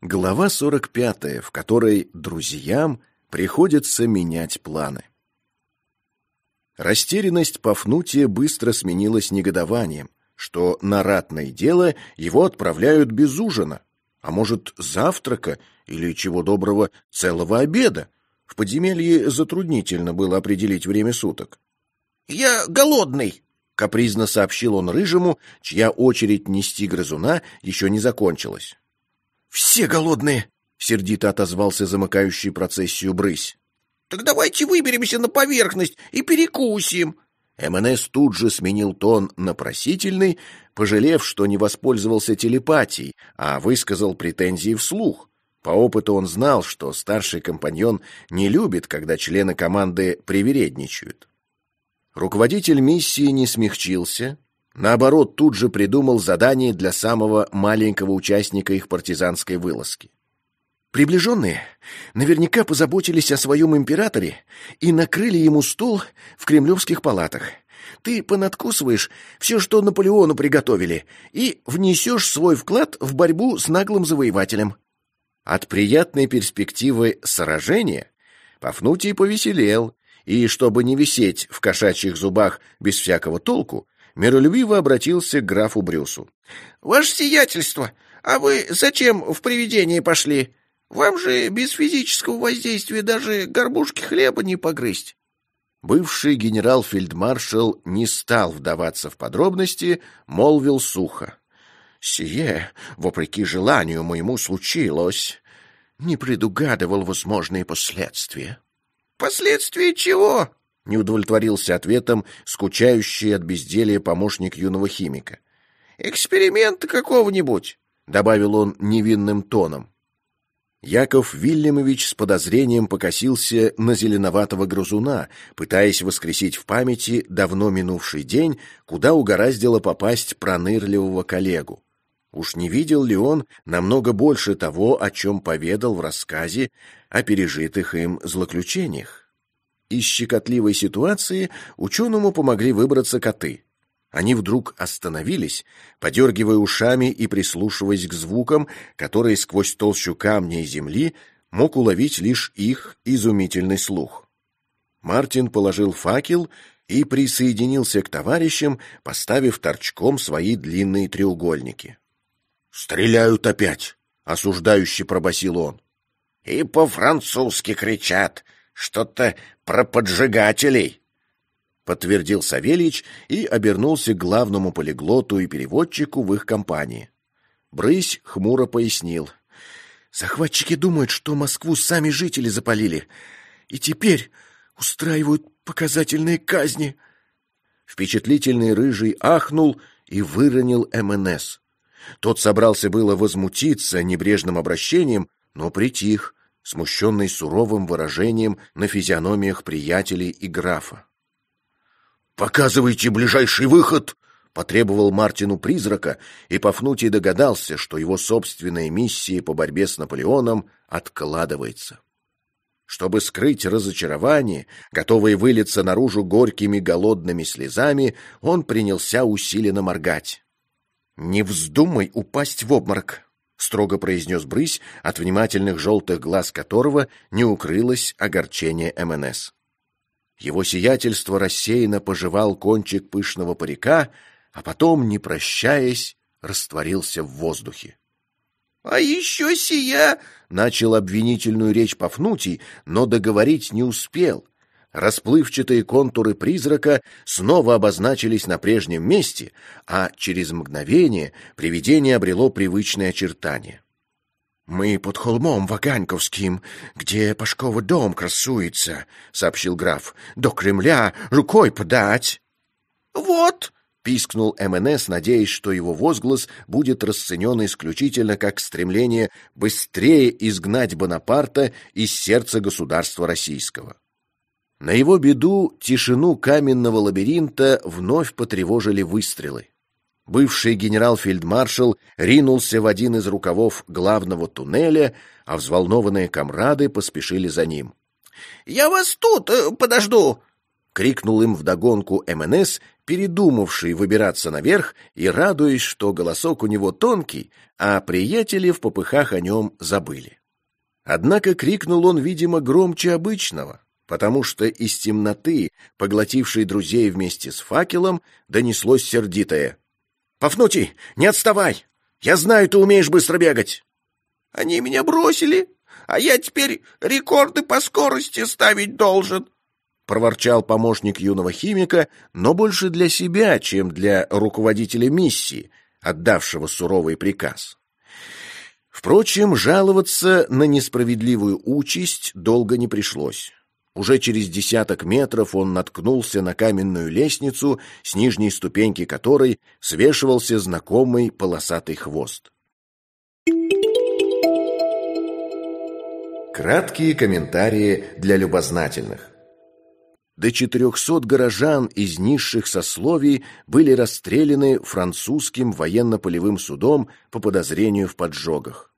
Глава 45, в которой друзьям приходится менять планы. Растерянность Пафнутия быстро сменилась негодованием, что на ратное дело его отправляют без ужина, а может, завтрака или, чего доброго, целого обеда. В подземелье затруднительно было определить время суток. «Я голодный!» — капризно сообщил он Рыжему, чья очередь нести грызуна еще не закончилась. «Все голодные!» — сердито отозвался замыкающий процессию брысь. «Так давайте выберемся на поверхность и перекусим!» МНС тут же сменил тон на просительный, пожалев, что не воспользовался телепатией, а высказал претензии вслух. По опыту он знал, что старший компаньон не любит, когда члены команды привередничают. Руководитель миссии не смягчился, Наоборот, тут же придумал задание для самого маленького участника их партизанской вылазки. Приближенные наверняка позаботились о своем императоре и накрыли ему стол в кремлевских палатах. Ты понадкусываешь все, что Наполеону приготовили, и внесешь свой вклад в борьбу с наглым завоевателем. От приятной перспективы сражения Пафнутий повеселел, и, чтобы не висеть в кошачьих зубах без всякого толку, миролюбиво обратился к графу Брюсу. — Ваше сиятельство, а вы зачем в привидение пошли? Вам же без физического воздействия даже горбушки хлеба не погрызть. Бывший генерал-фельдмаршал не стал вдаваться в подробности, молвил сухо. — Сие, вопреки желанию моему, случилось. Не предугадывал возможные последствия. — Последствия чего? Не удовлетворился ответом скучающий от безделья помощник юного химика. «Эксперимента какого-нибудь», — добавил он невинным тоном. Яков Вильямович с подозрением покосился на зеленоватого грызуна, пытаясь воскресить в памяти давно минувший день, куда угораздило попасть пронырливого коллегу. Уж не видел ли он намного больше того, о чем поведал в рассказе о пережитых им злоключениях? Из щекотливой ситуации ученому помогли выбраться коты. Они вдруг остановились, подергивая ушами и прислушиваясь к звукам, которые сквозь толщу камня и земли мог уловить лишь их изумительный слух. Мартин положил факел и присоединился к товарищам, поставив торчком свои длинные треугольники. «Стреляют опять!» — осуждающе пробасил он. «И по-французски кричат!» Что-то про поджигателей, подтвердил Савельич и обернулся к главному полиглоту и переводчику в их компании. Брысь хмуро пояснил. Захватчики думают, что Москву сами жители запалили, и теперь устраивают показательные казни. Впечатлительный рыжий ахнул и выронил МНС. Тот собрался было возмутиться небрежным обращением, но притих, смущенный суровым выражением на физиономиях приятелей и графа. «Показывайте ближайший выход!» — потребовал Мартину призрака, и Пафнутий догадался, что его собственная миссия по борьбе с Наполеоном откладывается. Чтобы скрыть разочарование, готовое вылиться наружу горькими голодными слезами, он принялся усиленно моргать. «Не вздумай упасть в обморок!» — строго произнес Брысь, от внимательных желтых глаз которого не укрылось огорчение МНС. Его сиятельство рассеянно пожевал кончик пышного парика, а потом, не прощаясь, растворился в воздухе. — А еще сия! — начал обвинительную речь Пафнутий, но договорить не успел — Расплывчатые контуры призрака снова обозначились на прежнем месте, а через мгновение привидение обрело привычные очертания. «Мы под холмом Ваганьковским, где Пашковый дом красуется», — сообщил граф. «До Кремля рукой подать». «Вот», — пискнул МНС, надеясь, что его возглас будет расценен исключительно как стремление быстрее изгнать Бонапарта из сердца государства российского. На его беду тишину каменного лабиринта вновь потревожили выстрелы. Бывший генерал-фельдмаршал ринулся в один из рукавов главного туннеля, а взволнованные комрады поспешили за ним. — Я вас тут э, подожду! — крикнул им вдогонку МНС, передумавший выбираться наверх и радуясь, что голосок у него тонкий, а приятели в попыхах о нем забыли. Однако крикнул он, видимо, громче обычного, потому что из темноты, поглотившей друзей вместе с факелом, донеслось сердитое. «Пафнутий, не отставай! Я знаю, ты умеешь быстро бегать!» «Они меня бросили, а я теперь рекорды по скорости ставить должен!» проворчал помощник юного химика, но больше для себя, чем для руководителя миссии, отдавшего суровый приказ. Впрочем, жаловаться на несправедливую участь долго не пришлось. Уже через десяток метров он наткнулся на каменную лестницу, с нижней ступеньки которой свешивался знакомый полосатый хвост. Краткие комментарии для любознательных. До 400 горожан из низших сословий были расстреляны французским военно-полевым судом по подозрению в поджогах.